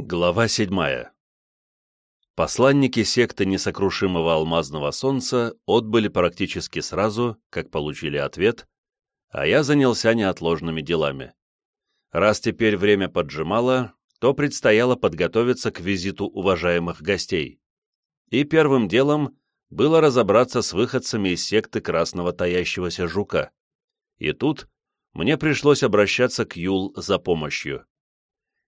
Глава седьмая. Посланники секты несокрушимого алмазного солнца отбыли практически сразу, как получили ответ, а я занялся неотложными делами. Раз теперь время поджимало, то предстояло подготовиться к визиту уважаемых гостей. И первым делом было разобраться с выходцами из секты красного таящегося жука. И тут мне пришлось обращаться к Юл за помощью.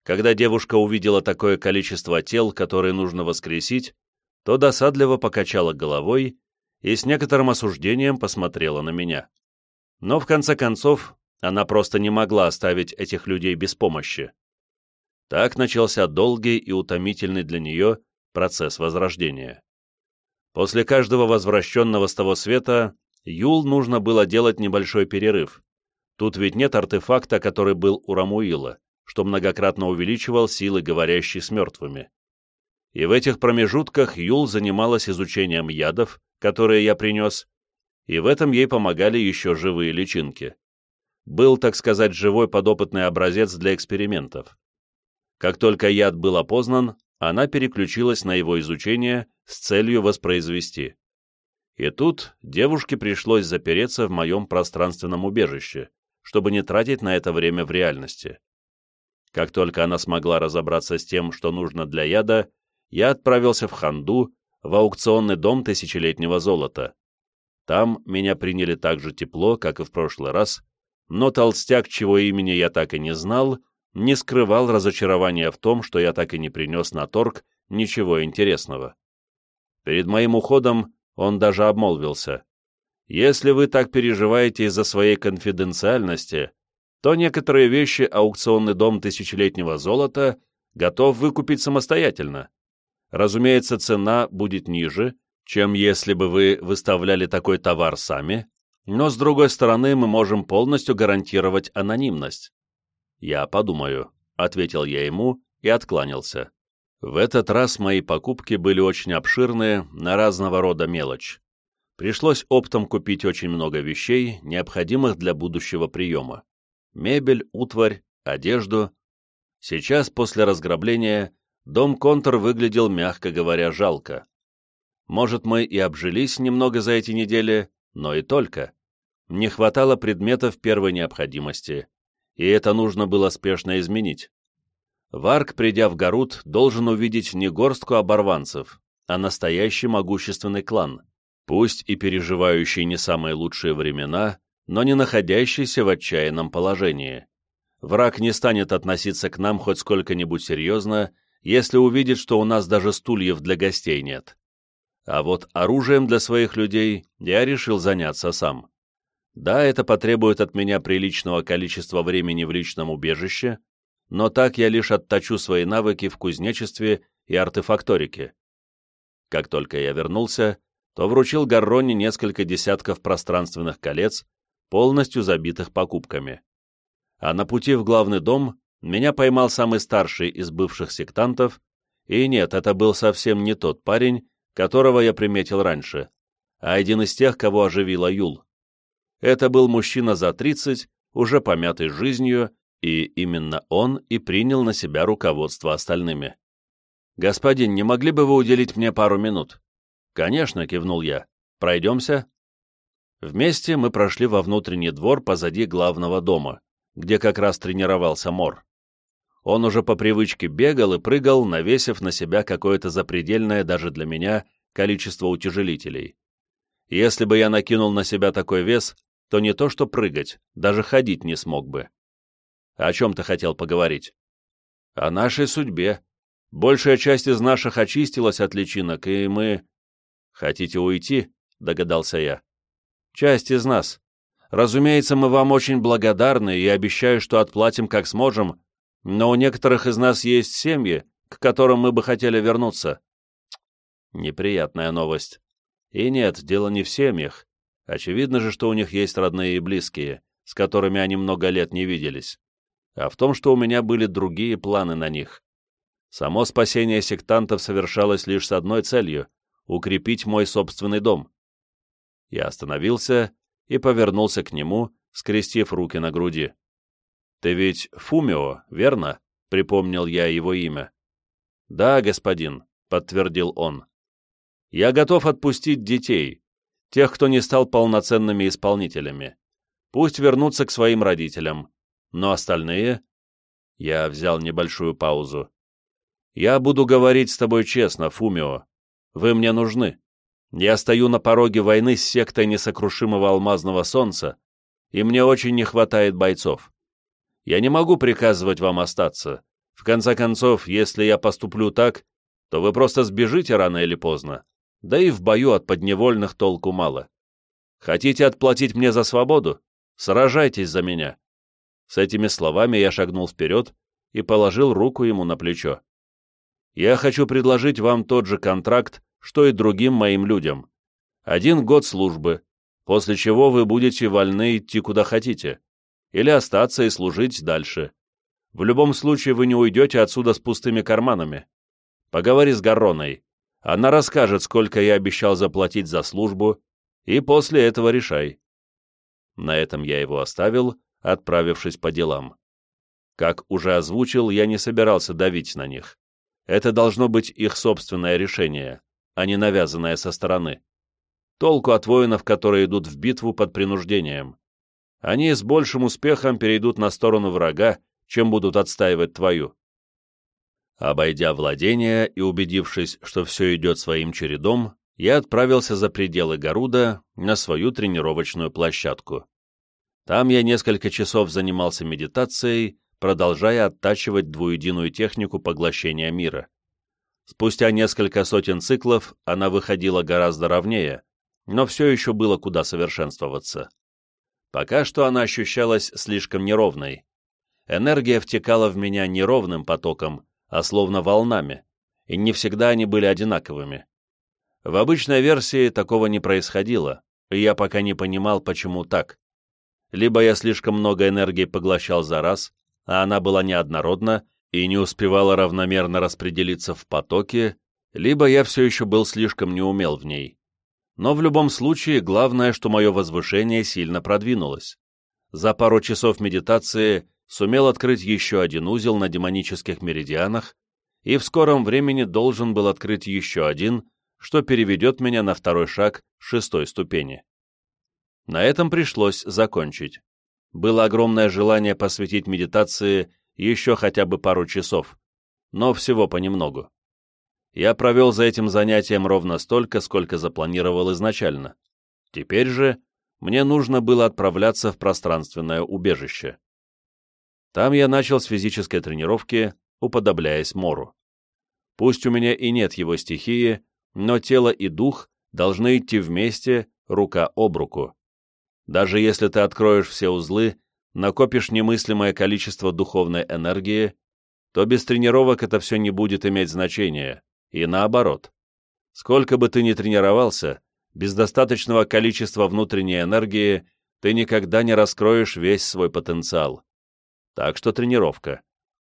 Когда девушка увидела такое количество тел, которые нужно воскресить, то досадливо покачала головой и с некоторым осуждением посмотрела на меня. Но в конце концов она просто не могла оставить этих людей без помощи. Так начался долгий и утомительный для нее процесс возрождения. После каждого возвращенного с того света Юл нужно было делать небольшой перерыв. Тут ведь нет артефакта, который был у Рамуила что многократно увеличивал силы говорящей с мертвыми. И в этих промежутках Юл занималась изучением ядов, которые я принес, и в этом ей помогали еще живые личинки. Был, так сказать, живой подопытный образец для экспериментов. Как только яд был опознан, она переключилась на его изучение с целью воспроизвести. И тут девушке пришлось запереться в моем пространственном убежище, чтобы не тратить на это время в реальности. Как только она смогла разобраться с тем, что нужно для яда, я отправился в Ханду, в аукционный дом тысячелетнего золота. Там меня приняли так же тепло, как и в прошлый раз, но толстяк, чего имени я так и не знал, не скрывал разочарования в том, что я так и не принес на торг ничего интересного. Перед моим уходом он даже обмолвился. «Если вы так переживаете из-за своей конфиденциальности, то некоторые вещи аукционный дом тысячелетнего золота готов выкупить самостоятельно. Разумеется, цена будет ниже, чем если бы вы выставляли такой товар сами, но, с другой стороны, мы можем полностью гарантировать анонимность. «Я подумаю», — ответил я ему и откланялся. В этот раз мои покупки были очень обширные, на разного рода мелочь. Пришлось оптом купить очень много вещей, необходимых для будущего приема мебель, утварь, одежду. Сейчас, после разграбления, дом Контор выглядел, мягко говоря, жалко. Может, мы и обжились немного за эти недели, но и только. Не хватало предметов первой необходимости, и это нужно было спешно изменить. Варк, придя в Гарут, должен увидеть не горстку оборванцев, а настоящий могущественный клан, пусть и переживающий не самые лучшие времена, но не находящийся в отчаянном положении. Враг не станет относиться к нам хоть сколько-нибудь серьезно, если увидит, что у нас даже стульев для гостей нет. А вот оружием для своих людей я решил заняться сам. Да, это потребует от меня приличного количества времени в личном убежище, но так я лишь отточу свои навыки в кузнечестве и артефакторике. Как только я вернулся, то вручил Гарроне несколько десятков пространственных колец, полностью забитых покупками. А на пути в главный дом меня поймал самый старший из бывших сектантов, и нет, это был совсем не тот парень, которого я приметил раньше, а один из тех, кого оживила Юл. Это был мужчина за 30, уже помятый жизнью, и именно он и принял на себя руководство остальными. «Господин, не могли бы вы уделить мне пару минут?» «Конечно», — кивнул я. «Пройдемся?» Вместе мы прошли во внутренний двор позади главного дома, где как раз тренировался Мор. Он уже по привычке бегал и прыгал, навесив на себя какое-то запредельное даже для меня количество утяжелителей. Если бы я накинул на себя такой вес, то не то что прыгать, даже ходить не смог бы. О чем ты хотел поговорить? О нашей судьбе. Большая часть из наших очистилась от личинок, и мы... Хотите уйти? Догадался я. Часть из нас. Разумеется, мы вам очень благодарны и обещаю, что отплатим как сможем, но у некоторых из нас есть семьи, к которым мы бы хотели вернуться. Неприятная новость. И нет, дело не в семьях. Очевидно же, что у них есть родные и близкие, с которыми они много лет не виделись. А в том, что у меня были другие планы на них. Само спасение сектантов совершалось лишь с одной целью — укрепить мой собственный дом. Я остановился и повернулся к нему, скрестив руки на груди. «Ты ведь Фумио, верно?» — припомнил я его имя. «Да, господин», — подтвердил он. «Я готов отпустить детей, тех, кто не стал полноценными исполнителями. Пусть вернутся к своим родителям, но остальные...» Я взял небольшую паузу. «Я буду говорить с тобой честно, Фумио. Вы мне нужны. Я стою на пороге войны с сектой несокрушимого алмазного солнца, и мне очень не хватает бойцов. Я не могу приказывать вам остаться. В конце концов, если я поступлю так, то вы просто сбежите рано или поздно. Да и в бою от подневольных толку мало. Хотите отплатить мне за свободу? Сражайтесь за меня. С этими словами я шагнул вперед и положил руку ему на плечо. Я хочу предложить вам тот же контракт, что и другим моим людям. Один год службы, после чего вы будете вольны идти куда хотите, или остаться и служить дальше. В любом случае вы не уйдете отсюда с пустыми карманами. Поговори с Гарроной. Она расскажет, сколько я обещал заплатить за службу, и после этого решай. На этом я его оставил, отправившись по делам. Как уже озвучил, я не собирался давить на них. Это должно быть их собственное решение, а не навязанное со стороны. Толку от воинов, которые идут в битву под принуждением. Они с большим успехом перейдут на сторону врага, чем будут отстаивать твою. Обойдя владение и убедившись, что все идет своим чередом, я отправился за пределы Гаруда на свою тренировочную площадку. Там я несколько часов занимался медитацией, продолжая оттачивать двуединую технику поглощения мира. Спустя несколько сотен циклов она выходила гораздо ровнее, но все еще было куда совершенствоваться. Пока что она ощущалась слишком неровной. Энергия втекала в меня не ровным потоком, а словно волнами, и не всегда они были одинаковыми. В обычной версии такого не происходило, и я пока не понимал, почему так. Либо я слишком много энергии поглощал за раз, а она была неоднородна и не успевала равномерно распределиться в потоке, либо я все еще был слишком неумел в ней. Но в любом случае, главное, что мое возвышение сильно продвинулось. За пару часов медитации сумел открыть еще один узел на демонических меридианах и в скором времени должен был открыть еще один, что переведет меня на второй шаг шестой ступени. На этом пришлось закончить. Было огромное желание посвятить медитации еще хотя бы пару часов, но всего понемногу я провел за этим занятием ровно столько, сколько запланировал изначально. Теперь же мне нужно было отправляться в пространственное убежище. Там я начал с физической тренировки, уподобляясь Мору. Пусть у меня и нет его стихии, но тело и дух должны идти вместе, рука об руку. Даже если ты откроешь все узлы, накопишь немыслимое количество духовной энергии, то без тренировок это все не будет иметь значения. И наоборот. Сколько бы ты ни тренировался, без достаточного количества внутренней энергии ты никогда не раскроешь весь свой потенциал. Так что тренировка.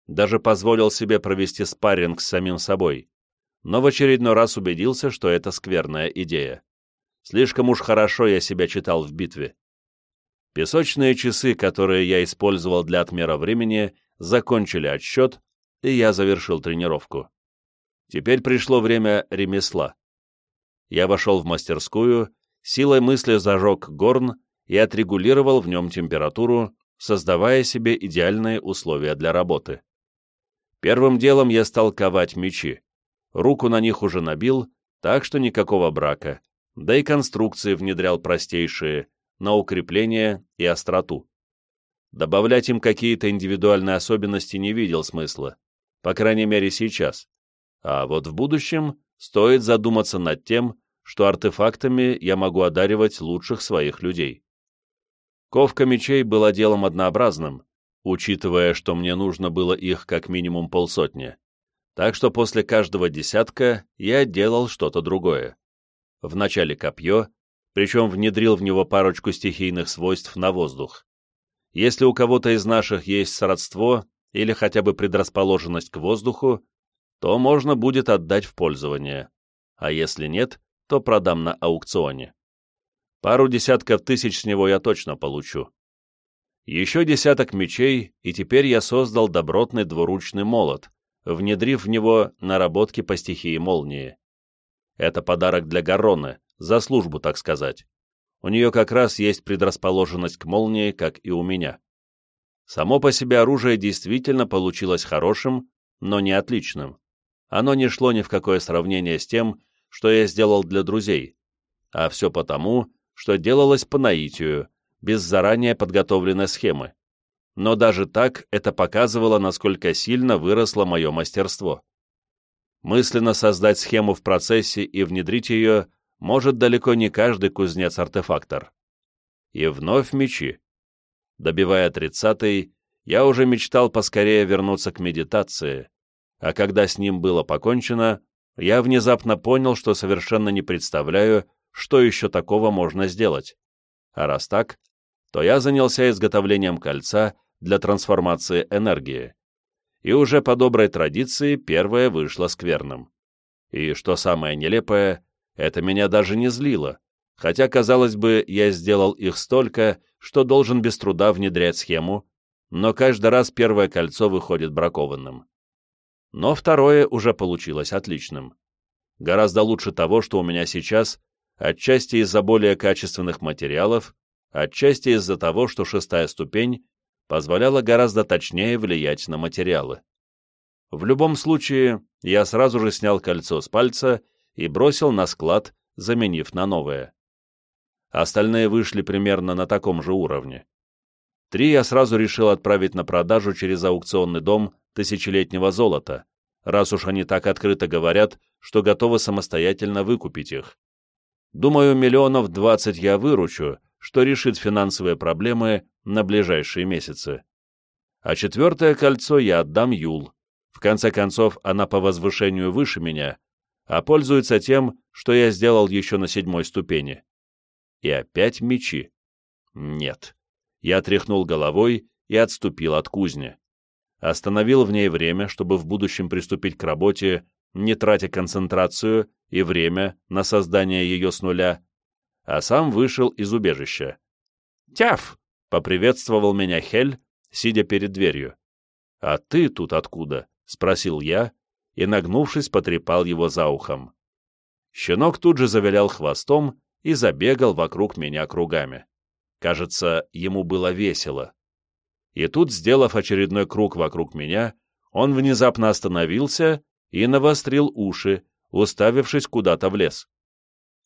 Даже позволил себе провести спарринг с самим собой. Но в очередной раз убедился, что это скверная идея. Слишком уж хорошо я себя читал в битве. Песочные часы, которые я использовал для отмера времени, закончили отсчет, и я завершил тренировку. Теперь пришло время ремесла. Я вошел в мастерскую, силой мысли зажег горн и отрегулировал в нем температуру, создавая себе идеальные условия для работы. Первым делом я стал ковать мечи. Руку на них уже набил, так что никакого брака, да и конструкции внедрял простейшие, на укрепление и остроту. Добавлять им какие-то индивидуальные особенности не видел смысла, по крайней мере сейчас. А вот в будущем стоит задуматься над тем, что артефактами я могу одаривать лучших своих людей. Ковка мечей была делом однообразным, учитывая, что мне нужно было их как минимум полсотни. Так что после каждого десятка я делал что-то другое. Вначале копье, причем внедрил в него парочку стихийных свойств на воздух. Если у кого-то из наших есть сродство или хотя бы предрасположенность к воздуху, то можно будет отдать в пользование, а если нет, то продам на аукционе. Пару десятков тысяч с него я точно получу. Еще десяток мечей, и теперь я создал добротный двуручный молот, внедрив в него наработки по стихии молнии. Это подарок для Гарроны, за службу, так сказать. У нее как раз есть предрасположенность к молнии, как и у меня. Само по себе оружие действительно получилось хорошим, но не отличным. Оно не шло ни в какое сравнение с тем, что я сделал для друзей, а все потому, что делалось по наитию, без заранее подготовленной схемы. Но даже так это показывало, насколько сильно выросло мое мастерство. Мысленно создать схему в процессе и внедрить ее может далеко не каждый кузнец-артефактор. И вновь мечи. Добивая тридцатый, я уже мечтал поскорее вернуться к медитации, а когда с ним было покончено, я внезапно понял, что совершенно не представляю, что еще такого можно сделать. А раз так, то я занялся изготовлением кольца для трансформации энергии. И уже по доброй традиции первое вышло скверным. И что самое нелепое, это меня даже не злило, хотя, казалось бы, я сделал их столько, что должен без труда внедрять схему, но каждый раз первое кольцо выходит бракованным. Но второе уже получилось отличным. Гораздо лучше того, что у меня сейчас, отчасти из-за более качественных материалов, отчасти из-за того, что шестая ступень позволяла гораздо точнее влиять на материалы. В любом случае, я сразу же снял кольцо с пальца и бросил на склад, заменив на новое. Остальные вышли примерно на таком же уровне. Три я сразу решил отправить на продажу через аукционный дом тысячелетнего золота, раз уж они так открыто говорят, что готовы самостоятельно выкупить их. Думаю, миллионов двадцать я выручу, что решит финансовые проблемы на ближайшие месяцы. А четвертое кольцо я отдам Юл. В конце концов, она по возвышению выше меня, а пользуется тем, что я сделал еще на седьмой ступени. И опять мечи. Нет. Я тряхнул головой и отступил от кузни. Остановил в ней время, чтобы в будущем приступить к работе, не тратя концентрацию и время на создание ее с нуля, а сам вышел из убежища. «Тяф!» — поприветствовал меня Хель, сидя перед дверью. «А ты тут откуда?» — спросил я, и, нагнувшись, потрепал его за ухом. Щенок тут же завилял хвостом и забегал вокруг меня кругами. Кажется, ему было весело. И тут, сделав очередной круг вокруг меня, он внезапно остановился и навострил уши, уставившись куда-то в лес.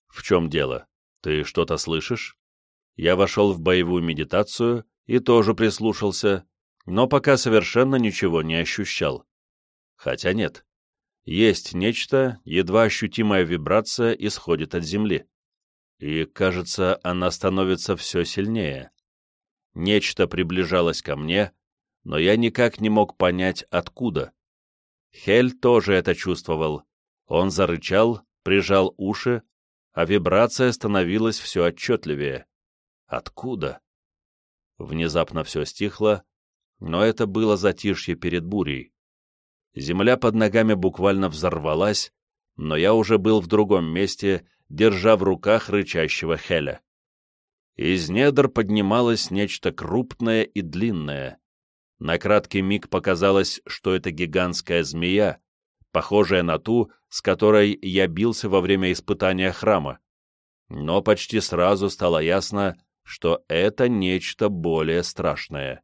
«В чем дело? Ты что-то слышишь?» Я вошел в боевую медитацию и тоже прислушался, но пока совершенно ничего не ощущал. Хотя нет. Есть нечто, едва ощутимая вибрация исходит от Земли. И, кажется, она становится все сильнее. Нечто приближалось ко мне, но я никак не мог понять, откуда. Хель тоже это чувствовал. Он зарычал, прижал уши, а вибрация становилась все отчетливее. Откуда? Внезапно все стихло, но это было затишье перед бурей. Земля под ногами буквально взорвалась, но я уже был в другом месте, держа в руках рычащего Хеля. Из недр поднималось нечто крупное и длинное. На краткий миг показалось, что это гигантская змея, похожая на ту, с которой я бился во время испытания храма. Но почти сразу стало ясно, что это нечто более страшное.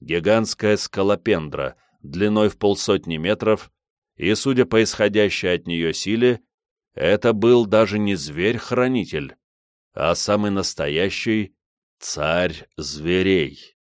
Гигантская скалопендра — длиной в полсотни метров, и, судя по исходящей от нее силе, это был даже не зверь-хранитель, а самый настоящий царь зверей.